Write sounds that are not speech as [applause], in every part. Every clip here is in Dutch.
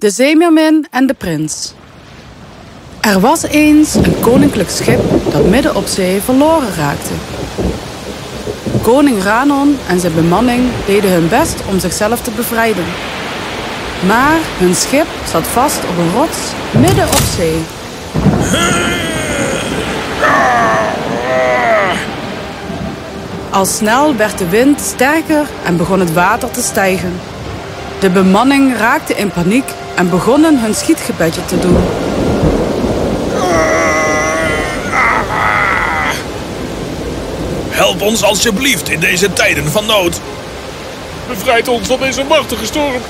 De zeemeermin en de prins. Er was eens een koninklijk schip dat midden op zee verloren raakte. Koning Ranon en zijn bemanning deden hun best om zichzelf te bevrijden. Maar hun schip zat vast op een rots midden op zee. Al snel werd de wind sterker en begon het water te stijgen. De bemanning raakte in paniek en begonnen hun schietgebedje te doen. Help ons alsjeblieft in deze tijden van nood. Bevrijd ons van deze machtige storm.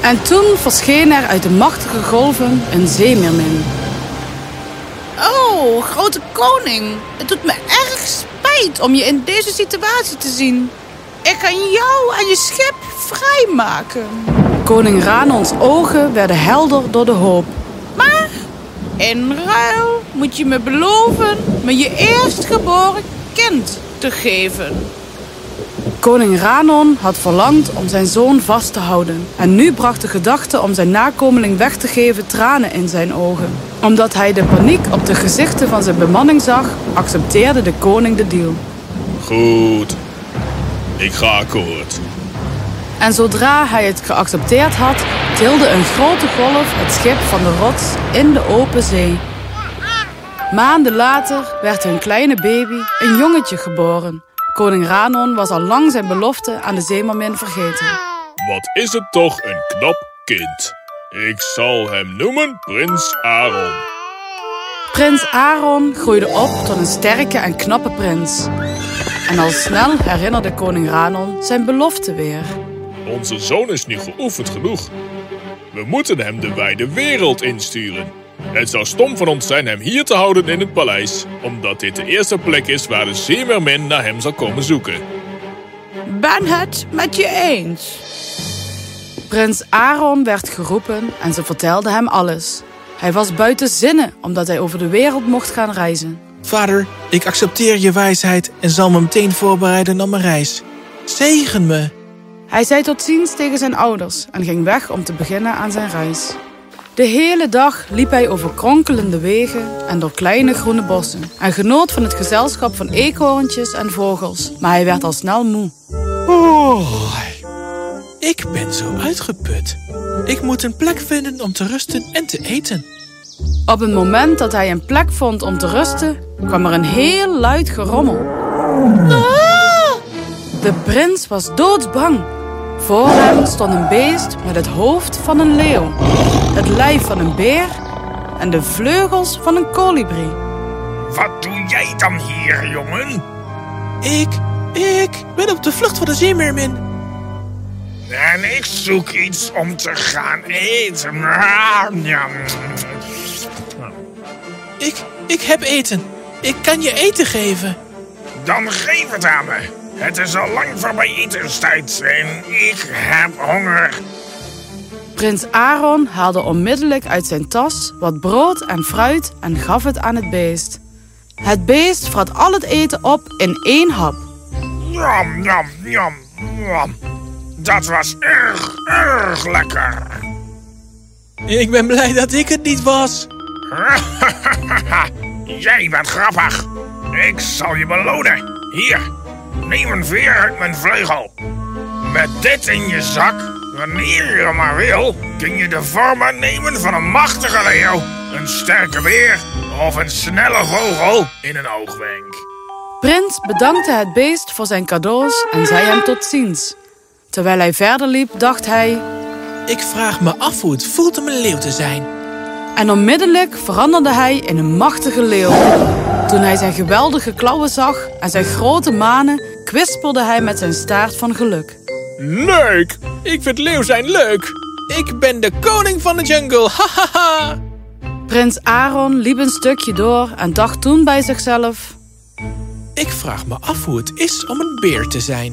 En toen verscheen er uit de machtige golven een zeemeermin. Oh, grote koning. Het doet me erg spijt om je in deze situatie te zien. Ik kan jou en je schip vrijmaken. Koning Ranons ogen werden helder door de hoop. Maar in ruil moet je me beloven me je eerstgeboren kind te geven. Koning Ranon had verlangd om zijn zoon vast te houden. En nu bracht de gedachte om zijn nakomeling weg te geven tranen in zijn ogen. Omdat hij de paniek op de gezichten van zijn bemanning zag, accepteerde de koning de deal. Goed. Ik ga akkoord. En zodra hij het geaccepteerd had, tilde een grote golf het schip van de rots in de open zee. Maanden later werd hun kleine baby, een jongetje, geboren. Koning Ranon was al lang zijn belofte aan de zeemermin vergeten. Wat is het toch een knap kind. Ik zal hem noemen Prins Aaron. Prins Aaron groeide op tot een sterke en knappe prins. En al snel herinnerde koning Ranon zijn belofte weer. Onze zoon is nu geoefend genoeg. We moeten hem de wijde wereld insturen. Het zou stom van ons zijn hem hier te houden in het paleis, omdat dit de eerste plek is waar de zeemermin naar hem zal komen zoeken. Ben het met je eens? Prins Aaron werd geroepen en ze vertelde hem alles. Hij was buiten zinnen omdat hij over de wereld mocht gaan reizen. Vader, ik accepteer je wijsheid en zal me meteen voorbereiden op mijn reis. Zegen me. Hij zei tot ziens tegen zijn ouders en ging weg om te beginnen aan zijn reis. De hele dag liep hij over kronkelende wegen en door kleine groene bossen en genoot van het gezelschap van eekhoorntjes en vogels, maar hij werd al snel moe. Oh, ik ben zo uitgeput. Ik moet een plek vinden om te rusten en te eten. Op het moment dat hij een plek vond om te rusten, kwam er een heel luid gerommel. De prins was doodsbang. Voor hem stond een beest met het hoofd van een leeuw, het lijf van een beer en de vleugels van een kolibrie. Wat doe jij dan hier, jongen? Ik, ik ben op de vlucht voor de zeemeermin. En ik zoek iets om te gaan eten. Ik, ik heb eten. Ik kan je eten geven. Dan geef het aan me. Het is al lang voorbij etenstijd en ik heb honger. Prins Aaron haalde onmiddellijk uit zijn tas wat brood en fruit en gaf het aan het beest. Het beest vrat al het eten op in één hap. Jam, jam, jam, jam. Dat was erg, erg lekker. Ik ben blij dat ik het niet was. [laughs] Jij bent grappig. Ik zal je belonen. Hier, neem een veer uit mijn vleugel. Met dit in je zak, wanneer je maar wil, kun je de vorm aannemen van een machtige leeuw, een sterke beer of een snelle vogel in een oogwenk. Prins bedankte het beest voor zijn cadeaus en zei hem tot ziens. Terwijl hij verder liep, dacht hij... Ik vraag me af hoe het voelt om een leeuw te zijn. En onmiddellijk veranderde hij in een machtige leeuw. Toen hij zijn geweldige klauwen zag en zijn grote manen, kwispelde hij met zijn staart van geluk. Leuk! Ik vind leeuw zijn leuk! Ik ben de koning van de jungle, hahaha! Prins Aaron liep een stukje door en dacht toen bij zichzelf... Ik vraag me af hoe het is om een beer te zijn.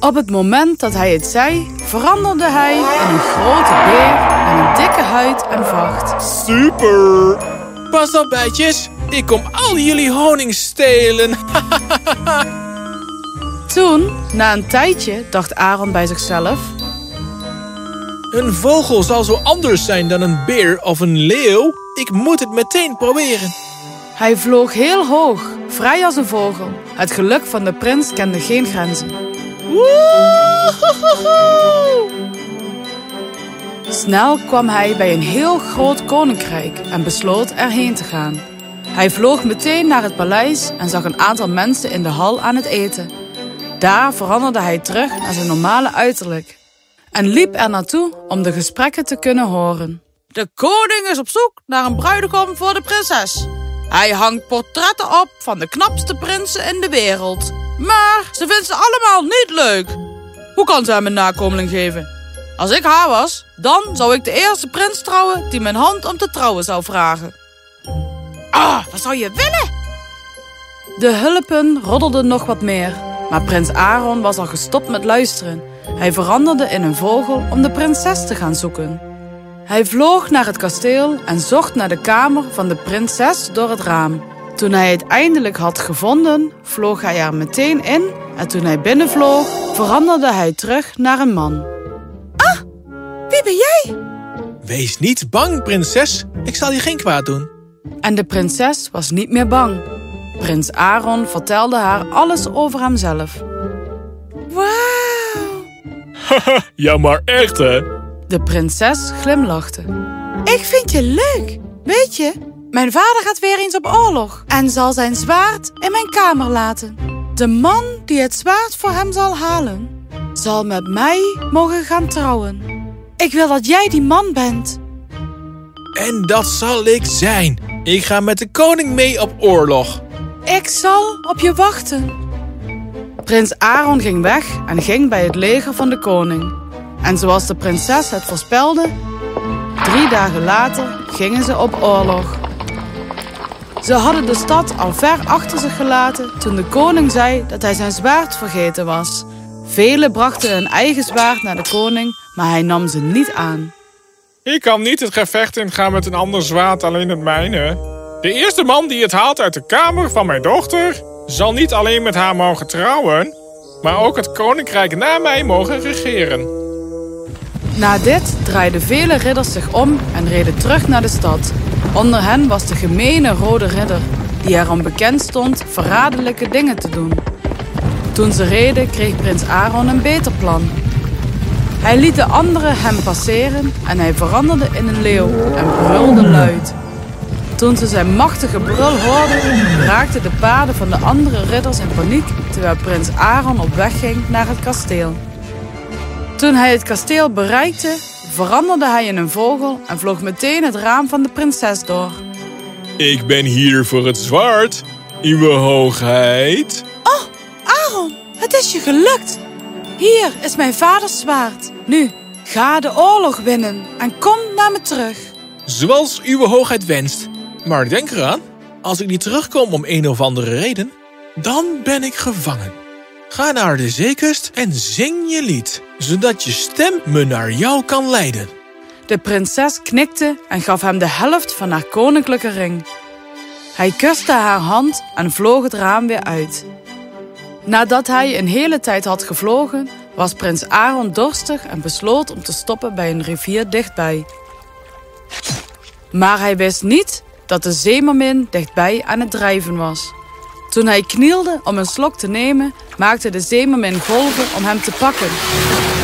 Op het moment dat hij het zei, veranderde hij in een grote beer met een dikke huid en vacht. Super! Pas op, bijtjes. Ik kom al jullie honing stelen. Toen, na een tijdje, dacht Aaron bij zichzelf... Een vogel zal zo anders zijn dan een beer of een leeuw. Ik moet het meteen proberen. Hij vloog heel hoog, vrij als een vogel. Het geluk van de prins kende geen grenzen. Snel kwam hij bij een heel groot koninkrijk en besloot erheen te gaan. Hij vloog meteen naar het paleis en zag een aantal mensen in de hal aan het eten. Daar veranderde hij terug naar zijn normale uiterlijk en liep er naartoe om de gesprekken te kunnen horen. De koning is op zoek naar een bruidegom voor de prinses. Hij hangt portretten op van de knapste prinsen in de wereld. Maar ze vindt ze allemaal niet leuk. Hoe kan ze hem een nakomeling geven? Als ik haar was, dan zou ik de eerste prins trouwen die mijn hand om te trouwen zou vragen. Ah, wat zou je willen? De hulpen roddelden nog wat meer, maar prins Aaron was al gestopt met luisteren. Hij veranderde in een vogel om de prinses te gaan zoeken. Hij vloog naar het kasteel en zocht naar de kamer van de prinses door het raam. Toen hij het eindelijk had gevonden, vloog hij er meteen in en toen hij binnenvloog, veranderde hij terug naar een man. Ah, wie ben jij? Wees niet bang, prinses. Ik zal je geen kwaad doen. En de prinses was niet meer bang. Prins Aaron vertelde haar alles over hemzelf. Wauw. ja, maar echt hè? De prinses glimlachte. Ik vind je leuk. Weet je, mijn vader gaat weer eens op oorlog en zal zijn zwaard in mijn kamer laten. De man die het zwaard voor hem zal halen, zal met mij mogen gaan trouwen. Ik wil dat jij die man bent. En dat zal ik zijn. Ik ga met de koning mee op oorlog. Ik zal op je wachten. Prins Aaron ging weg en ging bij het leger van de koning. En zoals de prinses het voorspelde, drie dagen later gingen ze op oorlog. Ze hadden de stad al ver achter zich gelaten toen de koning zei dat hij zijn zwaard vergeten was. Velen brachten hun eigen zwaard naar de koning, maar hij nam ze niet aan. Ik kan niet het gevecht ingaan met een ander zwaard, alleen het mijne. De eerste man die het haalt uit de kamer van mijn dochter... zal niet alleen met haar mogen trouwen... maar ook het koninkrijk na mij mogen regeren. Na dit draaiden vele ridders zich om en reden terug naar de stad. Onder hen was de gemene rode ridder... die erom bekend stond verraderlijke dingen te doen. Toen ze reden kreeg prins Aaron een beter plan... Hij liet de anderen hem passeren en hij veranderde in een leeuw en brulde luid. Toen ze zijn machtige brul hoorden, raakten de paarden van de andere ridders in paniek terwijl prins Aaron op weg ging naar het kasteel. Toen hij het kasteel bereikte, veranderde hij in een vogel en vloog meteen het raam van de prinses door. Ik ben hier voor het zwaard, uw hoogheid. Oh, Aaron, het is je gelukt! Hier is mijn vaders zwaard. Nu, ga de oorlog winnen en kom naar me terug. Zoals uw hoogheid wenst. Maar denk eraan, als ik niet terugkom om een of andere reden, dan ben ik gevangen. Ga naar de zeekust en zing je lied, zodat je stem me naar jou kan leiden. De prinses knikte en gaf hem de helft van haar koninklijke ring. Hij kuste haar hand en vloog het raam weer uit. Nadat hij een hele tijd had gevlogen, was prins Aaron dorstig en besloot om te stoppen bij een rivier dichtbij. Maar hij wist niet dat de zeemermin dichtbij aan het drijven was. Toen hij knielde om een slok te nemen, maakte de zeemermin golven om hem te pakken.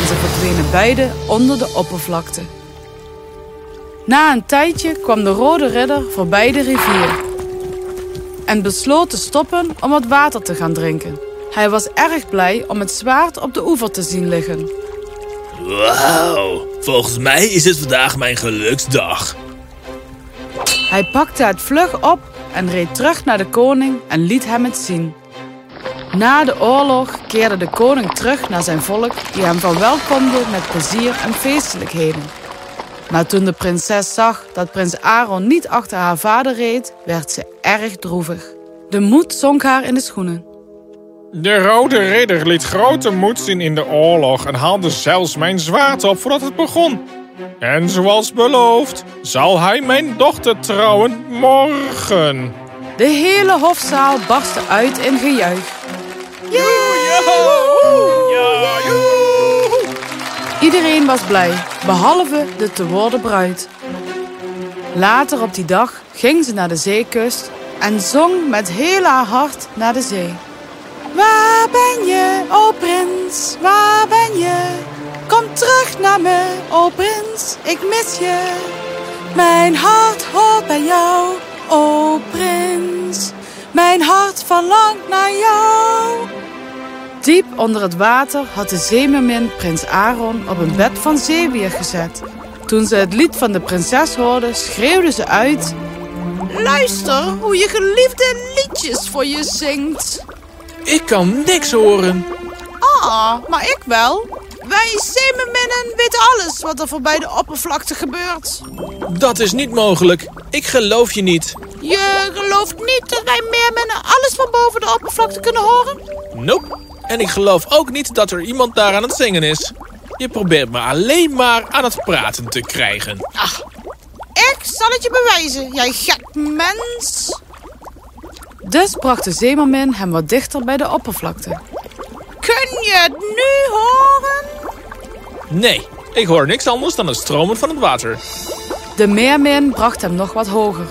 En ze verdwenen beide onder de oppervlakte. Na een tijdje kwam de rode ridder voorbij de rivier en besloot te stoppen om wat water te gaan drinken. Hij was erg blij om het zwaard op de oever te zien liggen. Wauw, volgens mij is het vandaag mijn geluksdag. Hij pakte het vlug op en reed terug naar de koning en liet hem het zien. Na de oorlog keerde de koning terug naar zijn volk die hem verwelkomde met plezier en feestelijkheden. Maar toen de prinses zag dat prins Aaron niet achter haar vader reed, werd ze erg droevig. De moed zonk haar in de schoenen. De Rode Ridder liet grote moed zien in de oorlog en haalde zelfs mijn zwaard op voordat het begon. En zoals beloofd, zal hij mijn dochter trouwen morgen. De hele hofzaal barstte uit in gejuich. Iedereen was blij, behalve de te worden bruid. Later op die dag ging ze naar de zeekust en zong met heel haar hart naar de zee. Waar ben je, o prins, waar ben je? Kom terug naar me, o prins, ik mis je. Mijn hart hoort bij jou, o prins. Mijn hart verlangt naar jou. Diep onder het water had de zeemermin prins Aaron op een bed van zeewier gezet. Toen ze het lied van de prinses hoorde, schreeuwde ze uit... Luister hoe je geliefde liedjes voor je zingt. Ik kan niks horen. Ah, maar ik wel. Wij zeemerminnen weten alles wat er voorbij de oppervlakte gebeurt. Dat is niet mogelijk. Ik geloof je niet. Je gelooft niet dat wij meerminnen alles van boven de oppervlakte kunnen horen? Nope. En ik geloof ook niet dat er iemand daar aan het zingen is. Je probeert me alleen maar aan het praten te krijgen. Ik zal het je bewijzen, jij gek mens. Dus bracht de zeemermin hem wat dichter bij de oppervlakte. Kun je het nu horen? Nee, ik hoor niks anders dan het stromen van het water. De meermin bracht hem nog wat hoger.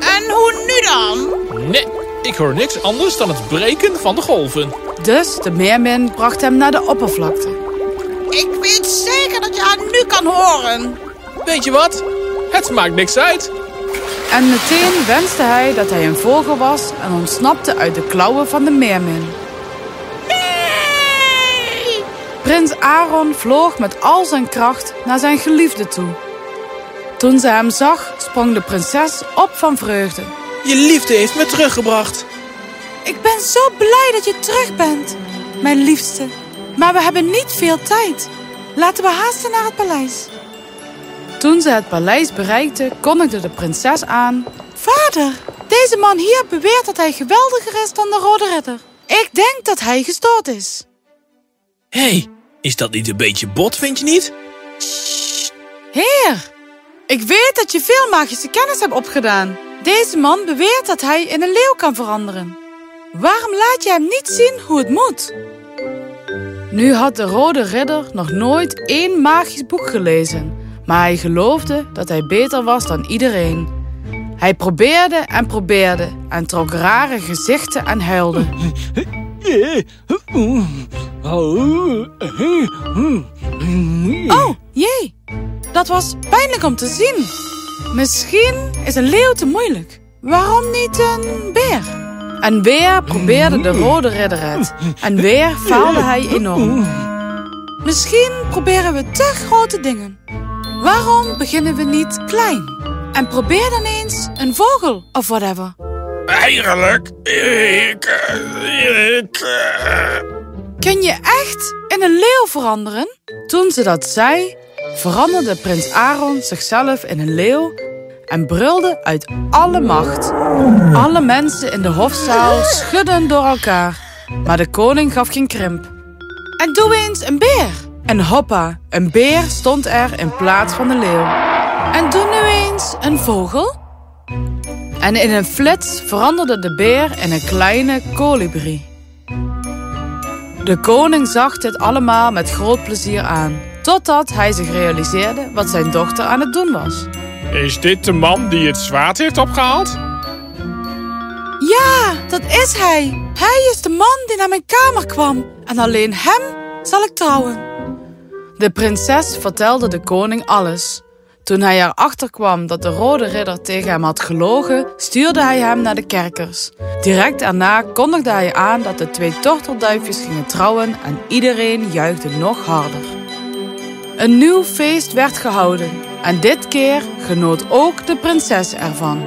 En hoe nu dan? Nee, ik hoor niks anders dan het breken van de golven. Dus de meermin bracht hem naar de oppervlakte. Ik weet zeker dat je haar nu kan horen. Weet je wat? Het maakt niks uit. En meteen wenste hij dat hij een vogel was en ontsnapte uit de klauwen van de meermin. Nee! Prins Aaron vloog met al zijn kracht naar zijn geliefde toe. Toen ze hem zag, sprong de prinses op van vreugde. Je liefde heeft me teruggebracht. Ik ben zo blij dat je terug bent, mijn liefste. Maar we hebben niet veel tijd. Laten we haasten naar het paleis. Toen ze het paleis bereikten, kondigde de prinses aan... Vader, deze man hier beweert dat hij geweldiger is dan de Rode Ridder. Ik denk dat hij gestoord is. Hé, hey, is dat niet een beetje bot, vind je niet? Heer, ik weet dat je veel magische kennis hebt opgedaan. Deze man beweert dat hij in een leeuw kan veranderen. Waarom laat je hem niet zien hoe het moet? Nu had de Rode Ridder nog nooit één magisch boek gelezen, maar hij geloofde dat hij beter was dan iedereen. Hij probeerde en probeerde en trok rare gezichten en huilde. Oh, jee, dat was pijnlijk om te zien. Misschien is een leeuw te moeilijk. Waarom niet een beer? En weer probeerde de rode ridder het. En weer faalde hij enorm. Misschien proberen we te grote dingen. Waarom beginnen we niet klein? En probeer dan eens een vogel of whatever. Eigenlijk, ik... ik... Kun je echt in een leeuw veranderen? Toen ze dat zei, veranderde prins Aaron zichzelf in een leeuw en brulde uit alle macht. Alle mensen in de hofzaal schudden door elkaar, maar de koning gaf geen krimp. En doe eens een beer. En hoppa, een beer stond er in plaats van de leeuw. En doe nu eens een vogel. En in een flits veranderde de beer in een kleine kolibrie. De koning zag dit allemaal met groot plezier aan, totdat hij zich realiseerde wat zijn dochter aan het doen was. Is dit de man die het zwaard heeft opgehaald? Ja, dat is hij. Hij is de man die naar mijn kamer kwam. En alleen hem zal ik trouwen. De prinses vertelde de koning alles. Toen hij erachter kwam dat de rode ridder tegen hem had gelogen, stuurde hij hem naar de kerkers. Direct daarna kondigde hij aan dat de twee tortelduifjes gingen trouwen en iedereen juichte nog harder. Een nieuw feest werd gehouden en dit keer genoot ook de prinses ervan.